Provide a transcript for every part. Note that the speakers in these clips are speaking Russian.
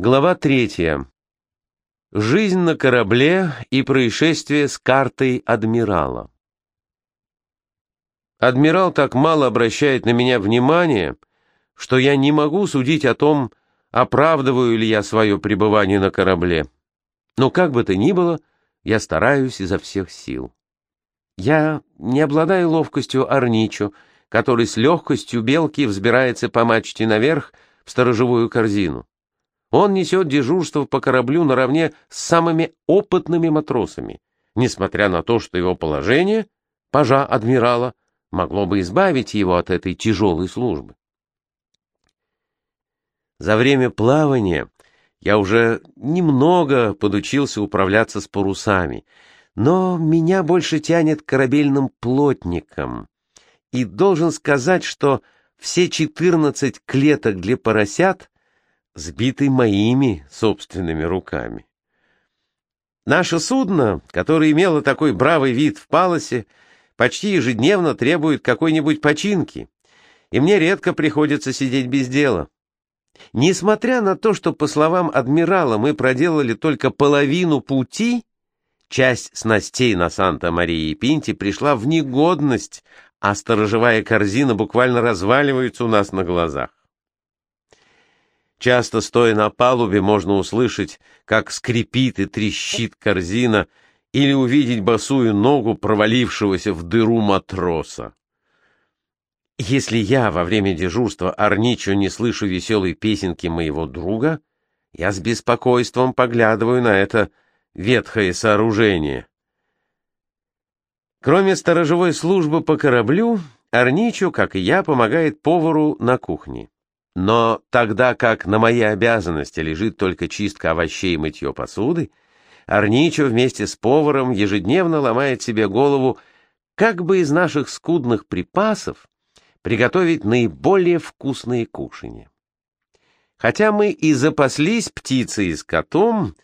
Глава третья. Жизнь на корабле и происшествие с картой адмирала. Адмирал так мало обращает на меня внимания, что я не могу судить о том, оправдываю ли я свое пребывание на корабле. Но как бы то ни было, я стараюсь изо всех сил. Я не обладаю ловкостью Арничо, который с легкостью белки взбирается по мачте наверх в сторожевую корзину. Он несет дежурство по кораблю наравне с самыми опытными матросами, несмотря на то, что его положение, пажа адмирала, могло бы избавить его от этой тяжелой службы. За время плавания я уже немного подучился управляться с парусами, но меня больше тянет корабельным плотникам. И должен сказать, что все 14 клеток для поросят сбиты моими собственными руками. Наше судно, которое имело такой бравый вид в Палосе, почти ежедневно требует какой-нибудь починки, и мне редко приходится сидеть без дела. Несмотря на то, что, по словам адмирала, мы проделали только половину пути, часть снастей на Санта-Марии и Пинте пришла в негодность, а сторожевая корзина буквально разваливается у нас на глазах. Часто, стоя на палубе, можно услышать, как скрипит и трещит корзина, или увидеть босую ногу провалившегося в дыру матроса. Если я во время дежурства Арничо не слышу веселой песенки моего друга, я с беспокойством поглядываю на это ветхое сооружение. Кроме сторожевой службы по кораблю, Арничо, как и я, помогает повару на кухне. Но тогда как на моей обязанности лежит только чистка овощей и мытье посуды, Арничо вместе с поваром ежедневно ломает себе голову, как бы из наших скудных припасов приготовить наиболее вкусные кушанья. Хотя мы и запаслись птицей и скотом,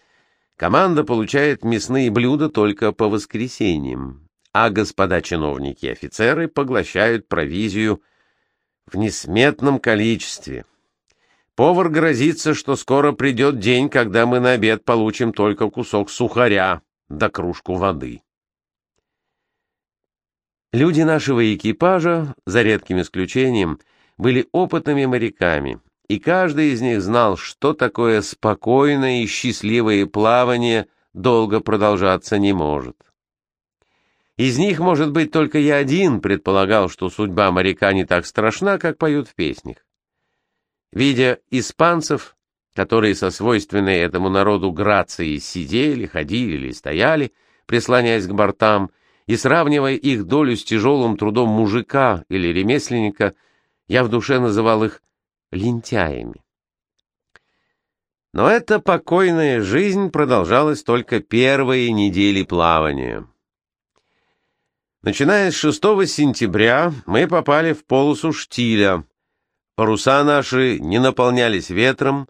команда получает мясные блюда только по воскресеньям, а господа чиновники и офицеры поглощают провизию в несметном количестве. Повар грозится, что скоро придет день, когда мы на обед получим только кусок сухаря да кружку воды. Люди нашего экипажа, за редким исключением, были опытными моряками, и каждый из них знал, что такое спокойное и счастливое плавание долго продолжаться не может. Из них, может быть, только я один предполагал, что судьба моряка не так страшна, как поют в песнях. Видя испанцев, которые со свойственной этому народу грацией сидели, ходили или стояли, прислоняясь к бортам, и сравнивая их долю с тяжелым трудом мужика или ремесленника, я в душе называл их лентяями. Но эта покойная жизнь продолжалась только первые недели плавания. Начиная с 6 сентября мы попали в полосу штиля. Паруса наши не наполнялись ветром,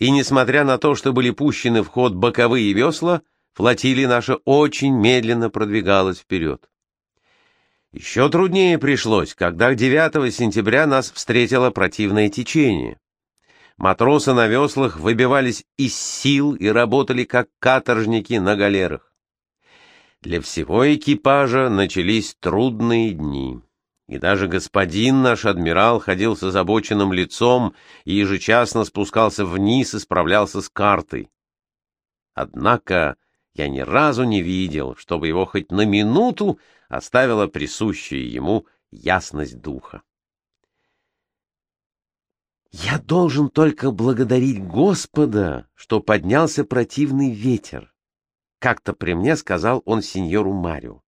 и, несмотря на то, что были пущены в ход боковые весла, флотилия наша очень медленно продвигалась вперед. Еще труднее пришлось, когда 9 сентября нас встретило противное течение. Матросы на веслах выбивались из сил и работали как каторжники на галерах. Для всего экипажа начались трудные дни, и даже господин наш адмирал ходил с озабоченным лицом и ежечасно спускался вниз и справлялся с картой. Однако я ни разу не видел, чтобы его хоть на минуту оставила присущая ему ясность духа. Я должен только благодарить Господа, что поднялся противный ветер, как-то при мне сказал он сеньору Марио.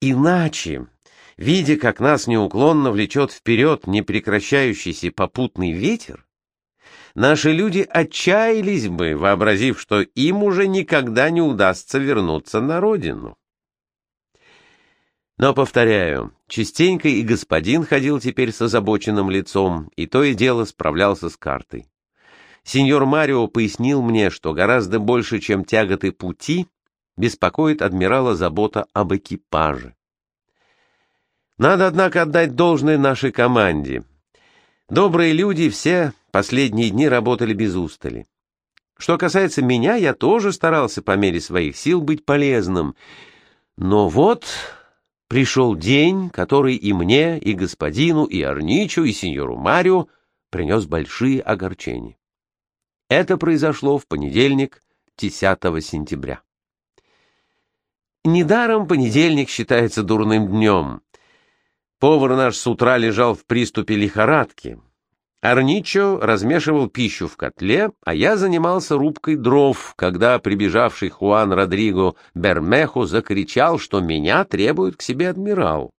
Иначе, видя, как нас неуклонно влечет вперед непрекращающийся попутный ветер, наши люди отчаялись бы, вообразив, что им уже никогда не удастся вернуться на родину. Но, повторяю, частенько и господин ходил теперь с озабоченным лицом, и то и дело справлялся с картой. Сеньор Марио пояснил мне, что гораздо больше, чем тяготы пути, беспокоит адмирала забота об экипаже. Надо, однако, отдать должное нашей команде. Добрые люди все последние дни работали без устали. Что касается меня, я тоже старался по мере своих сил быть полезным. Но вот пришел день, который и мне, и господину, и Арничу, и сеньору Марио принес большие огорчения. Это произошло в понедельник, 10 сентября. Недаром понедельник считается дурным днем. Повар наш с утра лежал в приступе лихорадки. Арничо размешивал пищу в котле, а я занимался рубкой дров, когда прибежавший Хуан Родриго Бермехо закричал, что меня требует к себе адмирал.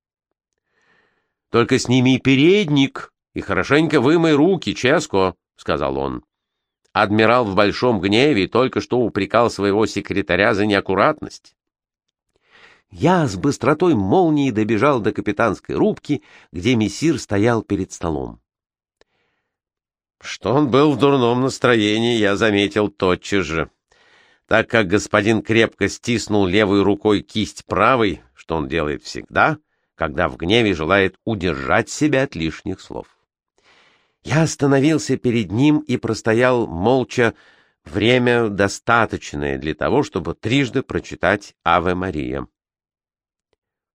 «Только сними передник и хорошенько вымой руки, Ческо», — сказал он. Адмирал в большом гневе только что упрекал своего секретаря за неаккуратность. Я с быстротой молнии добежал до капитанской рубки, где мессир стоял перед столом. Что он был в дурном настроении, я заметил тотчас же. Так как господин крепко стиснул левой рукой кисть правой, что он делает всегда, когда в гневе желает удержать себя от лишних слов. Я остановился перед ним и простоял молча время достаточное для того, чтобы трижды прочитать «Аве Мария».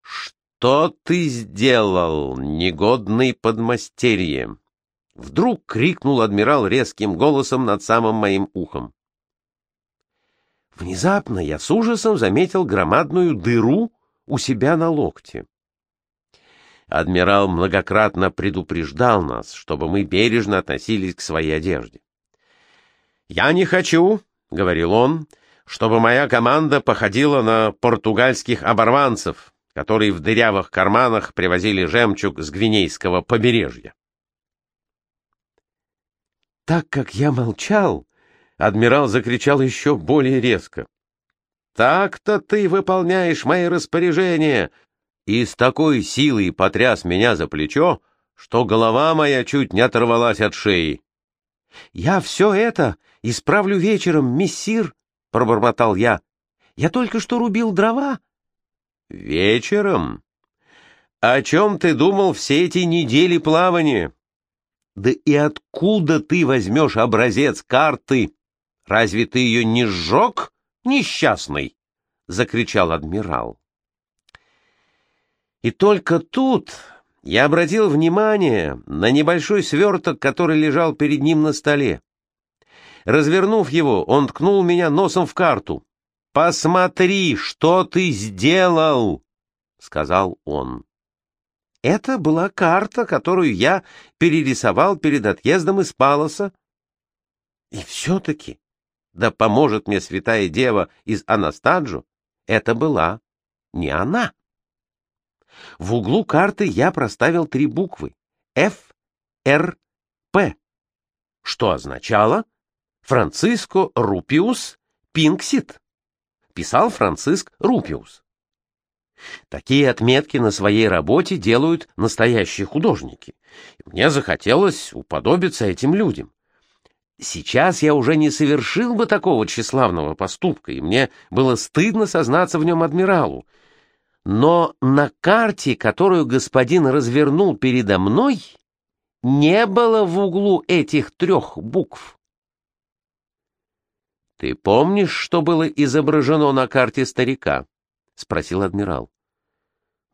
«Что ты сделал, негодный подмастерье?» Вдруг крикнул адмирал резким голосом над самым моим ухом. Внезапно я с ужасом заметил громадную дыру у себя на локте. Адмирал многократно предупреждал нас, чтобы мы бережно относились к своей одежде. «Я не хочу», — говорил он, — «чтобы моя команда походила на португальских оборванцев, которые в дырявых карманах привозили жемчуг с гвинейского побережья». Так как я молчал, адмирал закричал еще более резко. «Так-то ты выполняешь мои распоряжения!» И с такой силой потряс меня за плечо, что голова моя чуть не оторвалась от шеи. «Я все это исправлю вечером, мессир!» — пробормотал я. «Я только что рубил дрова». «Вечером? О чем ты думал все эти недели плавания?» Да и откуда ты возьмешь образец карты? Разве ты ее не сжег, несчастный? — закричал адмирал. И только тут я обратил внимание на небольшой сверток, который лежал перед ним на столе. Развернув его, он ткнул меня носом в карту. «Посмотри, что ты сделал!» — сказал он. Это была карта, которую я перерисовал перед отъездом из Палоса. И все-таки, да поможет мне святая дева из Анастаджу, это была не она. В углу карты я проставил три буквы — Ф, Р, П, что означало «Франциско Рупиус Пинксит». Писал Франциск Рупиус. Такие отметки на своей работе делают настоящие художники. Мне захотелось уподобиться этим людям. Сейчас я уже не совершил бы такого тщеславного поступка, и мне было стыдно сознаться в нем адмиралу. Но на карте, которую господин развернул передо мной, не было в углу этих трех букв. — Ты помнишь, что было изображено на карте старика? — спросил адмирал.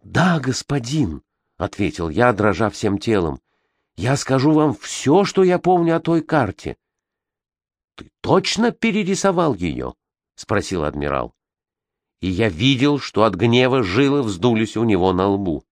«Да, господин», — ответил я, дрожа всем телом. «Я скажу вам все, что я помню о той карте». «Ты точно перерисовал ее?» — спросил адмирал. И я видел, что от гнева жилы вздулись у него на лбу.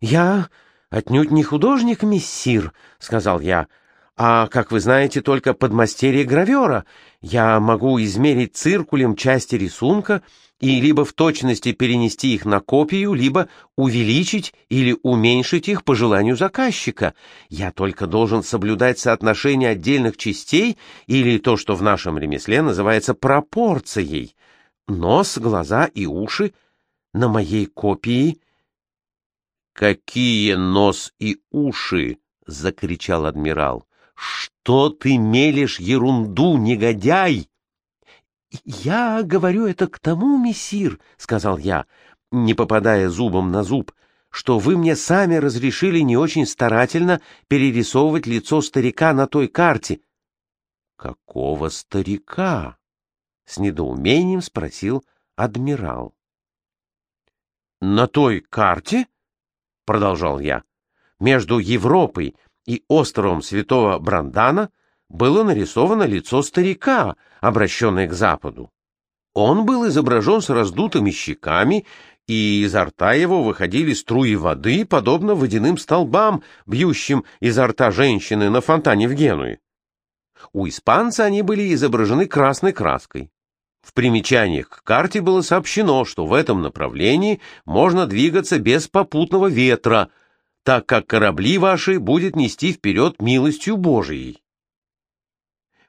«Я отнюдь не художник, миссир», — сказал я, — «а, как вы знаете, только подмастерье гравера. Я могу измерить циркулем части рисунка и либо в точности перенести их на копию, либо увеличить или уменьшить их по желанию заказчика. Я только должен соблюдать соотношение отдельных частей или то, что в нашем ремесле называется пропорцией. Нос, глаза и уши на моей копии... «Какие нос и уши?» — закричал адмирал. «Что ты мелешь ерунду, негодяй?» «Я говорю это к тому, мессир», — сказал я, не попадая зубом на зуб, «что вы мне сами разрешили не очень старательно перерисовывать лицо старика на той карте». Какого старика? С недоумением спросил адмирал. На той карте, продолжал я, между Европой и островом Святого Брандана было нарисовано лицо старика, обращенное к западу. Он был изображен с раздутыми щеками, и изо рта его выходили струи воды, подобно водяным столбам, бьющим изо рта женщины на фонтане в Генуе. У испанца они были изображены красной краской. В примечаниях к карте было сообщено, что в этом направлении можно двигаться без попутного ветра, так как корабли ваши будет нести вперед милостью Божией.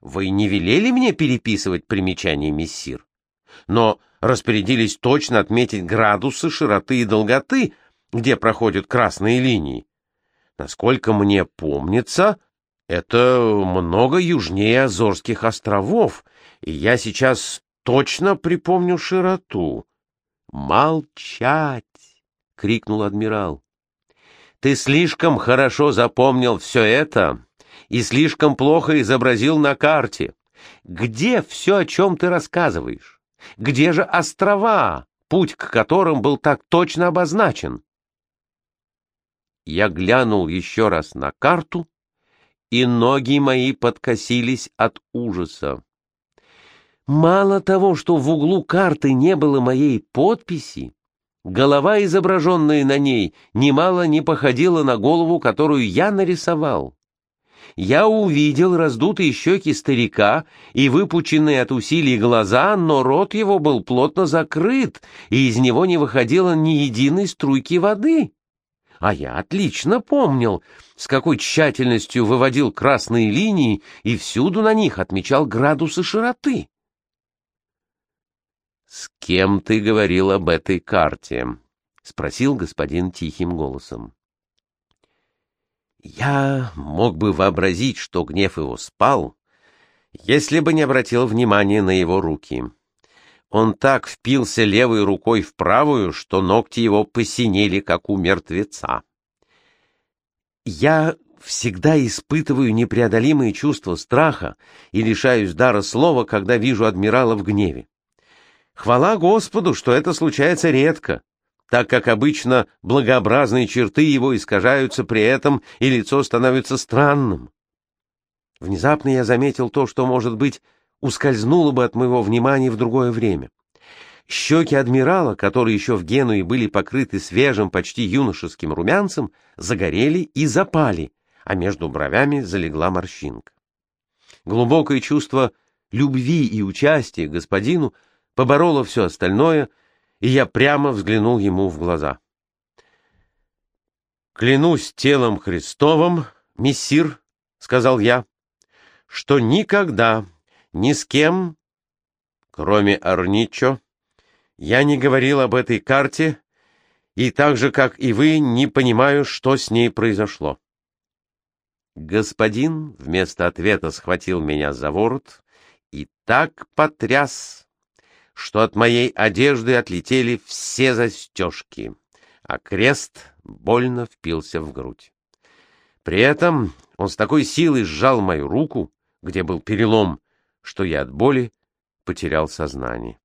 Вы не велели мне переписывать примечания, мессир, но распорядились точно отметить градусы широты и долготы, где проходят красные линии. Насколько мне помнится, это много южнее Азорских островов, и я сейчас точно припомню широту. «Молчать!» — крикнул адмирал. «Ты слишком хорошо запомнил все это и слишком плохо изобразил на карте. Где все, о чем ты рассказываешь? Где же острова, путь к которым был так точно обозначен?» Я глянул еще раз на карту, и ноги мои подкосились от ужаса. Мало того, что в углу карты не было моей подписи, голова, изображенная на ней, немало не походила на голову, которую я нарисовал. Я увидел раздутые щеки старика и выпученные от усилий глаза, но рот его был плотно закрыт, и из него не выходило ни единой струйки воды. А я отлично помнил, с какой тщательностью выводил красные линии и всюду на них отмечал градусы широты. «С кем ты говорил об этой карте?» — спросил господин тихим голосом. Я мог бы вообразить, что гнев его спал, если бы не обратил внимания на его руки. Он так впился левой рукой в правую, что ногти его посинели, как у мертвеца. Я всегда испытываю непреодолимые чувства страха и лишаюсь дара слова, когда вижу адмирала в гневе. Хвала Господу, что это случается редко, так как обычно благообразные черты его искажаются при этом, и лицо становится странным. Внезапно я заметил то, что, может быть, ускользнуло бы от моего внимания в другое время. Щеки адмирала, которые еще в Генуе были покрыты свежим, почти юношеским румянцем, загорели и запали, а между бровями залегла морщинка. Глубокое чувство любви и участия господину — побороло все остальное, и я прямо взглянул ему в глаза. «Клянусь телом Христовым, мессир», — сказал я, — «что никогда ни с кем, кроме Арничо, я не говорил об этой карте, и так же, как и вы, не понимаю, что с ней произошло». Господин вместо ответа схватил меня за ворот и так потряс, что от моей одежды отлетели все застежки, а крест больно впился в грудь. При этом он с такой силой сжал мою руку, где был перелом, что я от боли потерял сознание.